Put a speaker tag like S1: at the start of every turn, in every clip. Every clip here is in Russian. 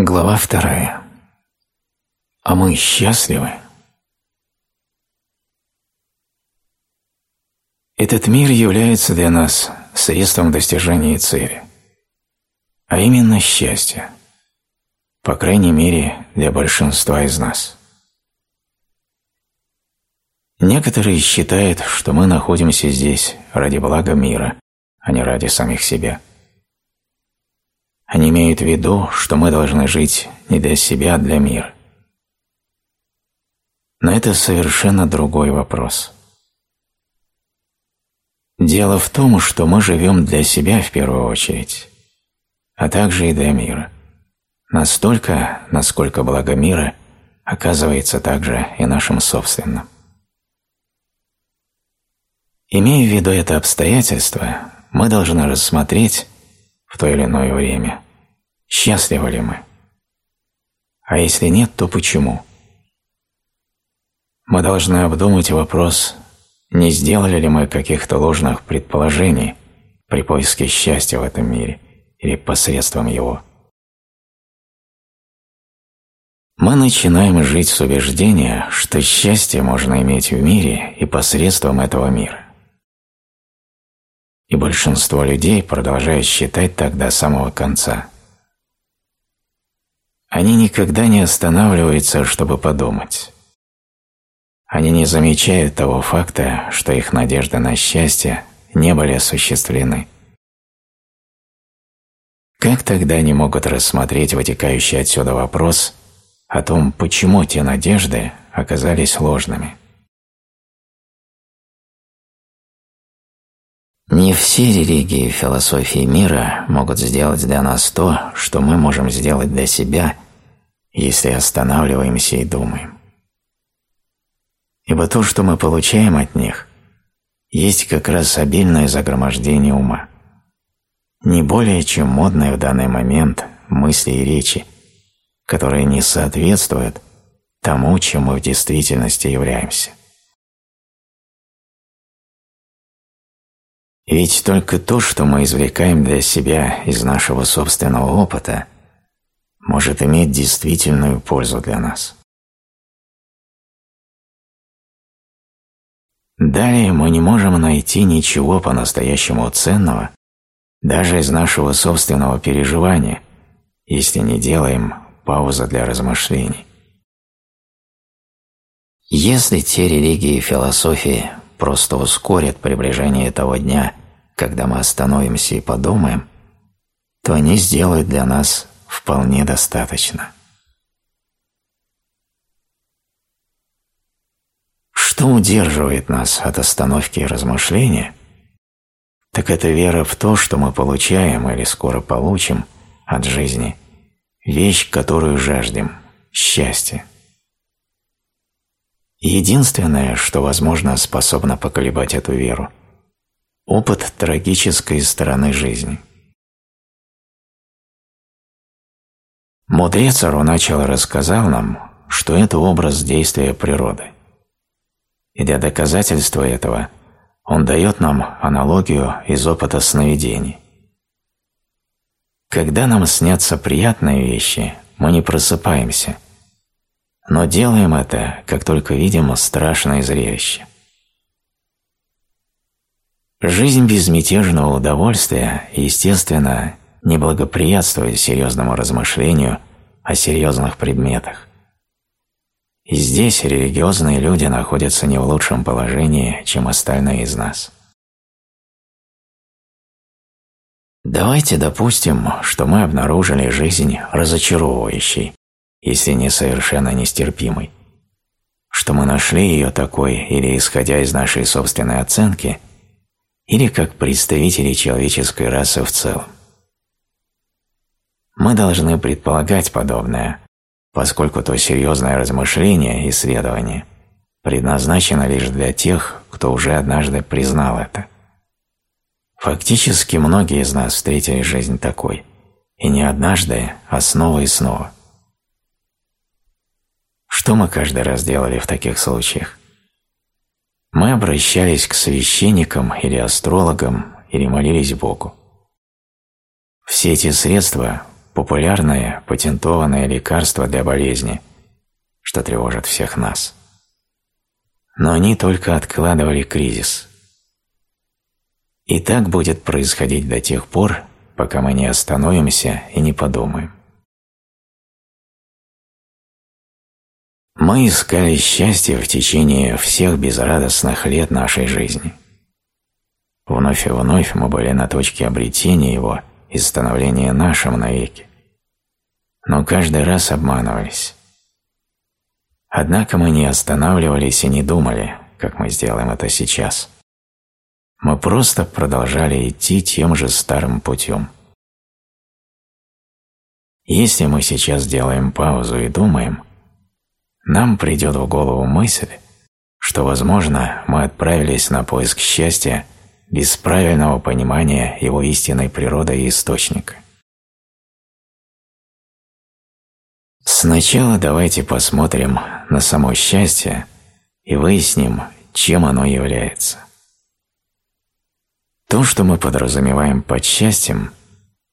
S1: Глава вторая. А мы счастливы? Этот мир является для нас средством достижения цели, а именно счастья, по крайней мере для большинства из нас. Некоторые считают, что мы находимся здесь ради блага мира, а не ради самих себя. Они имеют в виду, что мы должны жить не для себя, а для мира. Но это совершенно другой вопрос. Дело в том, что мы живем для себя в первую очередь, а также и для мира. Настолько, насколько благо мира оказывается также и нашим собственным. Имея в виду это обстоятельство, мы должны рассмотреть, в то или иное время, счастливы ли мы. А если нет, то почему? Мы должны обдумать вопрос, не сделали ли мы каких-то ложных предположений при поиске счастья в этом мире или посредством его. Мы начинаем жить с убеждения, что счастье можно иметь в мире и посредством этого мира и большинство людей продолжают считать так до самого конца. Они никогда не останавливаются, чтобы подумать. Они не замечают того факта, что их надежды на счастье не были осуществлены. Как тогда они могут рассмотреть вытекающий отсюда вопрос о том, почему те надежды оказались ложными? Не все религии и философии мира могут сделать для нас то, что мы можем сделать для себя, если останавливаемся и думаем. Ибо то, что мы получаем от них, есть как раз обильное загромождение ума. Не более, чем модные в данный момент мысли и речи, которые не соответствуют тому, чем мы в действительности являемся. Ведь только то, что мы извлекаем для себя из нашего собственного опыта, может иметь действительную пользу для нас. Далее мы не можем найти ничего по-настоящему ценного даже из нашего собственного переживания, если не делаем паузы для размышлений. Если те религии и философии просто ускорят приближение того дня, когда мы остановимся и подумаем, то они сделают для нас вполне достаточно. Что удерживает нас от остановки и размышления, так это вера в то, что мы получаем или скоро получим от жизни вещь, которую жаждем – счастье. Единственное, что, возможно, способно поколебать эту веру – опыт трагической стороны жизни. Мудрец Аруначал рассказал нам, что это образ действия природы. И для доказательства этого он дает нам аналогию из опыта сновидений. Когда нам снятся приятные вещи, мы не просыпаемся – но делаем это, как только видим страшное зрелище. Жизнь безмятежного удовольствия, естественно, не благоприятствует серьезному размышлению о серьезных предметах. И здесь религиозные люди находятся не в лучшем положении, чем остальные из нас. Давайте допустим, что мы обнаружили жизнь разочаровывающей, если не совершенно нестерпимой. Что мы нашли ее такой или исходя из нашей собственной оценки, или как представители человеческой расы в целом. Мы должны предполагать подобное, поскольку то серьезное размышление исследование предназначено лишь для тех, кто уже однажды признал это. Фактически многие из нас встретили жизнь такой, и не однажды, а снова и снова – что мы каждый раз делали в таких случаях? Мы обращались к священникам или астрологам или молились Богу. Все эти средства популярное патентованное лекарство для болезни, что тревожит всех нас. Но они только откладывали кризис. И так будет происходить до тех пор, пока мы не остановимся и не подумаем. Мы искали счастье в течение всех безрадостных лет нашей жизни. Вновь и вновь мы были на точке обретения его и становления нашим навеки. Но каждый раз обманывались. Однако мы не останавливались и не думали, как мы сделаем это сейчас. Мы просто продолжали идти тем же старым путем. Если мы сейчас делаем паузу и думаем – нам придет в голову мысль, что, возможно, мы отправились на поиск счастья без правильного понимания его истинной природы и источника. Сначала давайте посмотрим на само счастье и выясним, чем оно является. То, что мы подразумеваем под счастьем,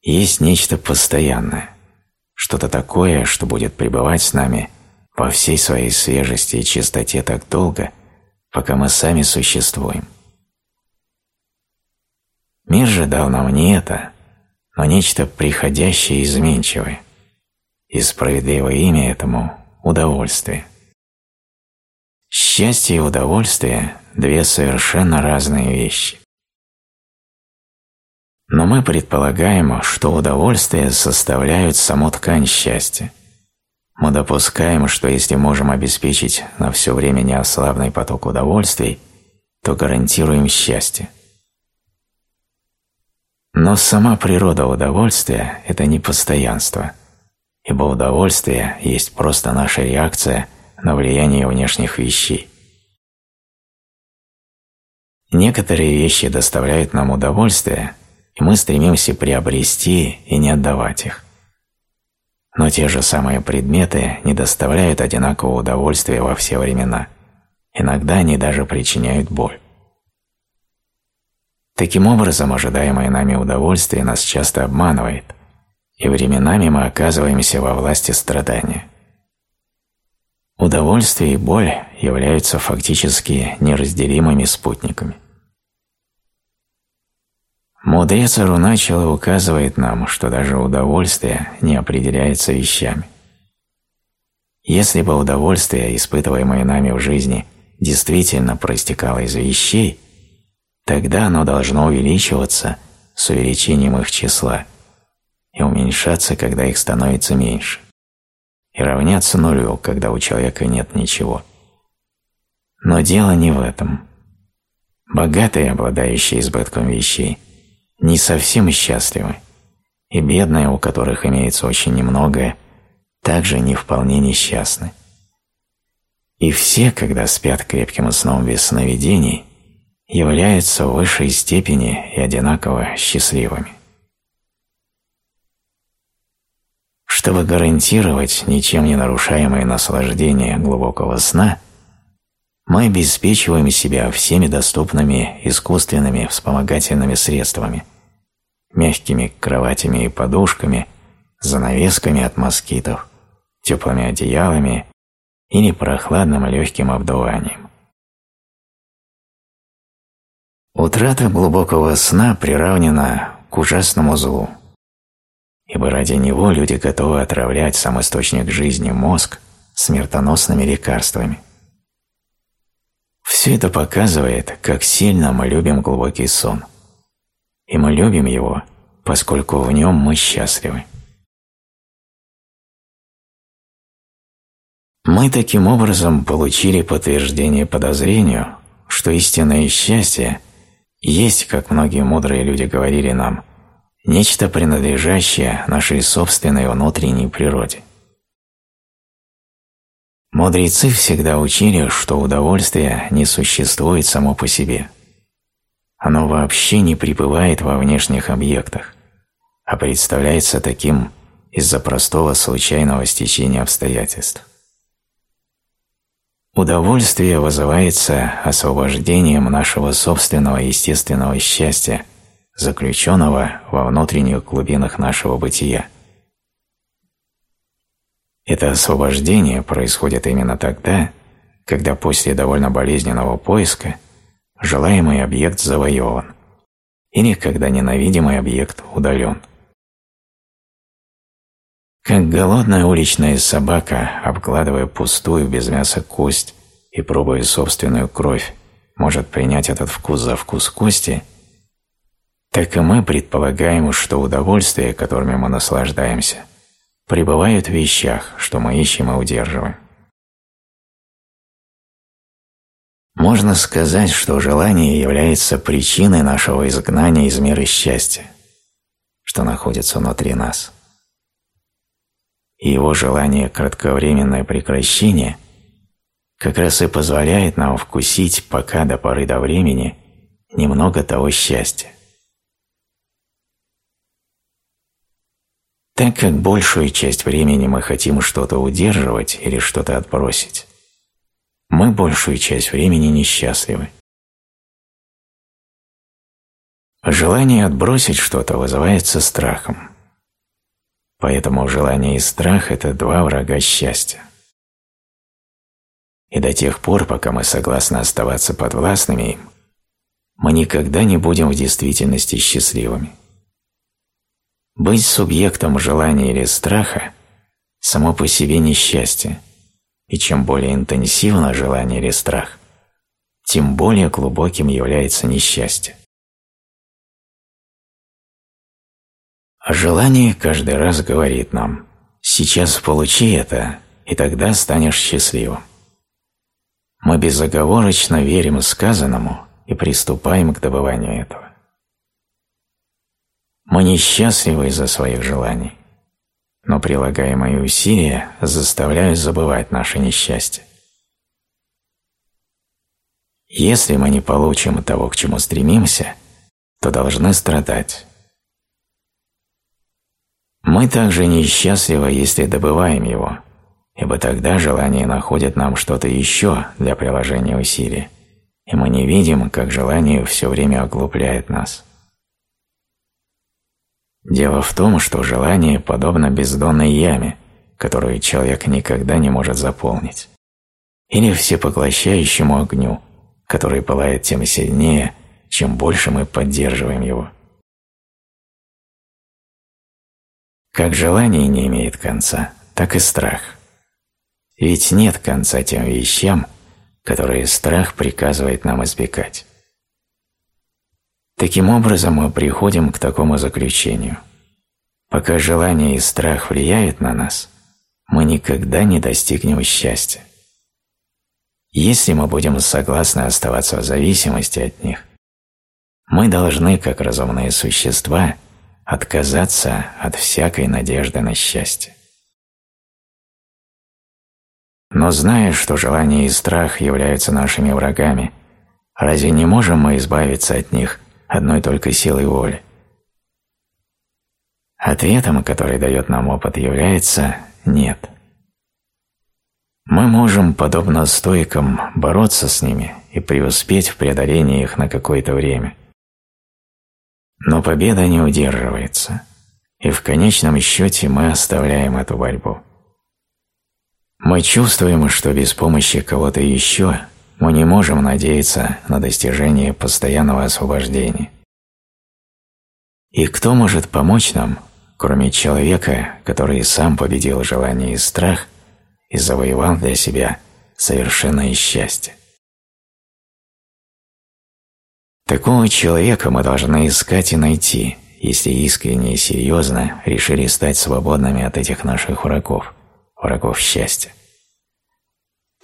S1: есть нечто постоянное, что-то такое, что будет пребывать с нами во всей своей свежести и чистоте так долго, пока мы сами существуем. Мир же дал нам не это, но нечто приходящее и изменчивое, и справедливое имя этому – удовольствие. Счастье и удовольствие – две совершенно разные вещи. Но мы предполагаем, что удовольствие составляют саму ткань счастья – мы допускаем, что если можем обеспечить на все время неослабный поток удовольствий, то гарантируем счастье. Но сама природа удовольствия – это не постоянство, ибо удовольствие есть просто наша реакция на влияние внешних вещей. Некоторые вещи доставляют нам удовольствие, и мы стремимся приобрести и не отдавать их. Но те же самые предметы не доставляют одинакового удовольствия во все времена. Иногда они даже причиняют боль. Таким образом, ожидаемое нами удовольствие нас часто обманывает, и временами мы оказываемся во власти страдания. Удовольствие и боль являются фактически неразделимыми спутниками. Мудрец Аруначала указывает нам, что даже удовольствие не определяется вещами. Если бы удовольствие, испытываемое нами в жизни, действительно проистекало из вещей, тогда оно должно увеличиваться с увеличением их числа и уменьшаться, когда их становится меньше, и равняться нулю, когда у человека нет ничего. Но дело не в этом. Богатые, обладающие избытком вещей, не совсем счастливы, и бедные, у которых имеется очень немногое, также не вполне несчастны. И все, когда спят крепким сном без сновидений, являются в высшей степени и одинаково счастливыми. Чтобы гарантировать ничем не нарушаемое наслаждение глубокого сна, мы обеспечиваем себя всеми доступными искусственными вспомогательными средствами, мягкими кроватями и подушками, занавесками от москитов, теплыми одеялами или прохладным легким обдуванием. Утрата глубокого сна приравнена к ужасному злу, ибо ради него люди готовы отравлять сам источник жизни мозг смертоносными лекарствами. Все это показывает, как сильно мы любим глубокий сон. И мы любим его, поскольку в нем мы счастливы. Мы таким образом получили подтверждение подозрению, что истинное счастье есть, как многие мудрые люди говорили нам, нечто принадлежащее нашей собственной внутренней природе. Мудрецы всегда учили, что удовольствие не существует само по себе. Оно вообще не пребывает во внешних объектах, а представляется таким из-за простого случайного стечения обстоятельств. Удовольствие вызывается освобождением нашего собственного естественного счастья, заключенного во внутренних глубинах нашего бытия, Это освобождение происходит именно тогда, когда после довольно болезненного поиска желаемый объект завоеван или когда ненавидимый объект удален. Как голодная уличная собака, обгладывая пустую без мяса кость и пробуя собственную кровь, может принять этот вкус за вкус кости, так и мы предполагаем, что удовольствия, которыми мы наслаждаемся, пребывают в вещах, что мы ищем и удерживаем. Можно сказать, что желание является причиной нашего изгнания из мира счастья, что находится внутри нас и его желание кратковременное прекращение как раз и позволяет нам вкусить пока до поры до времени немного того счастья. Так как большую часть времени мы хотим что-то удерживать или что-то отбросить, мы большую часть времени несчастливы. Желание отбросить что-то вызывается страхом. Поэтому желание и страх – это два врага счастья. И до тех пор, пока мы согласны оставаться подвластными им, мы никогда не будем в действительности счастливыми. Быть субъектом желания или страха – само по себе несчастье, и чем более интенсивно желание или страх, тем более глубоким является несчастье. А желание каждый раз говорит нам «сейчас получи это, и тогда станешь счастливым». Мы безоговорочно верим сказанному и приступаем к добыванию этого. Мы несчастливы из-за своих желаний, но прилагаемые усилия заставляют забывать наше несчастье. Если мы не получим того, к чему стремимся, то должны страдать. Мы также несчастливы, если добываем его, ибо тогда желание находит нам что-то еще для приложения усилий, и мы не видим, как желание все время оглупляет нас. Дело в том, что желание подобно бездонной яме, которую человек никогда не может заполнить, или всепоглощающему огню, который пылает тем сильнее, чем больше мы поддерживаем его. Как желание не имеет конца, так и страх. Ведь нет конца тем вещам, которые страх приказывает нам избегать. Таким образом мы приходим к такому заключению. Пока желание и страх влияют на нас, мы никогда не достигнем счастья. Если мы будем согласны оставаться в зависимости от них, мы должны, как разумные существа, отказаться от всякой надежды на счастье. Но зная, что желание и страх являются нашими врагами, разве не можем мы избавиться от них одной только силой воли? Ответом, который дает нам опыт, является «нет». Мы можем, подобно стойкам, бороться с ними и преуспеть в преодолении их на какое-то время – но победа не удерживается, и в конечном счете мы оставляем эту борьбу. Мы чувствуем, что без помощи кого-то еще мы не можем надеяться на достижение постоянного освобождения. И кто может помочь нам, кроме человека, который сам победил желание и страх и завоевал для себя совершенное счастье? Такого человека мы должны искать и найти, если искренне и серьезно решили стать свободными от этих наших врагов, врагов счастья.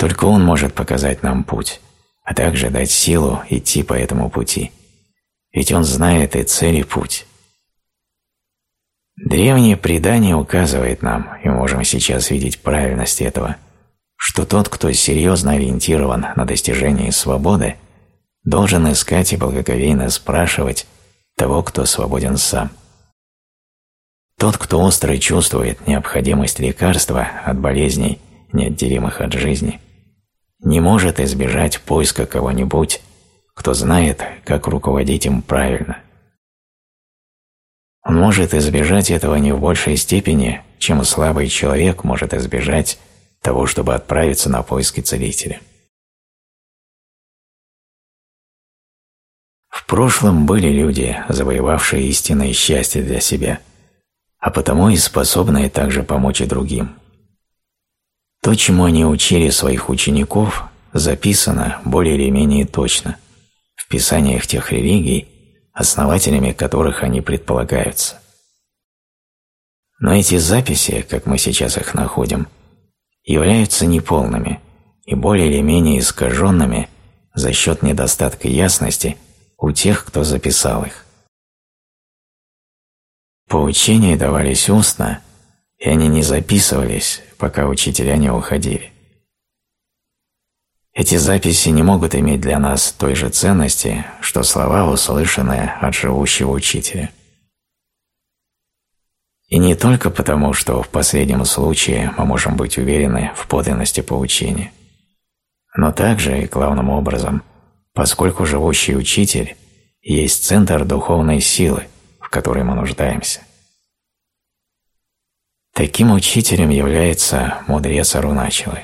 S1: Только он может показать нам путь, а также дать силу идти по этому пути, ведь он знает и цель, и путь. Древнее предание указывает нам, и можем сейчас видеть правильность этого, что тот, кто серьезно ориентирован на достижение свободы – должен искать и благоговейно спрашивать того, кто свободен сам. Тот, кто остро чувствует необходимость лекарства от болезней, неотделимых от жизни, не может избежать поиска кого-нибудь, кто знает, как руководить им правильно. Он может избежать этого не в большей степени, чем слабый человек может избежать того, чтобы отправиться на поиски целителя. В прошлом были люди, завоевавшие истинное счастье для себя, а потому и способные также помочь и другим. То, чему они учили своих учеников, записано более или менее точно в писаниях тех религий, основателями которых они предполагаются. Но эти записи, как мы сейчас их находим, являются неполными и более или менее искаженными за счет недостатка ясности у тех, кто записал их. Поучения давались устно, и они не записывались, пока учителя не уходили. Эти записи не могут иметь для нас той же ценности, что слова, услышанные от живущего учителя. И не только потому, что в последнем случае мы можем быть уверены в подлинности поучения, но также и главным образом, поскольку живущий учитель есть центр духовной силы, в которой мы нуждаемся. Таким учителем является мудрец Аруначилы.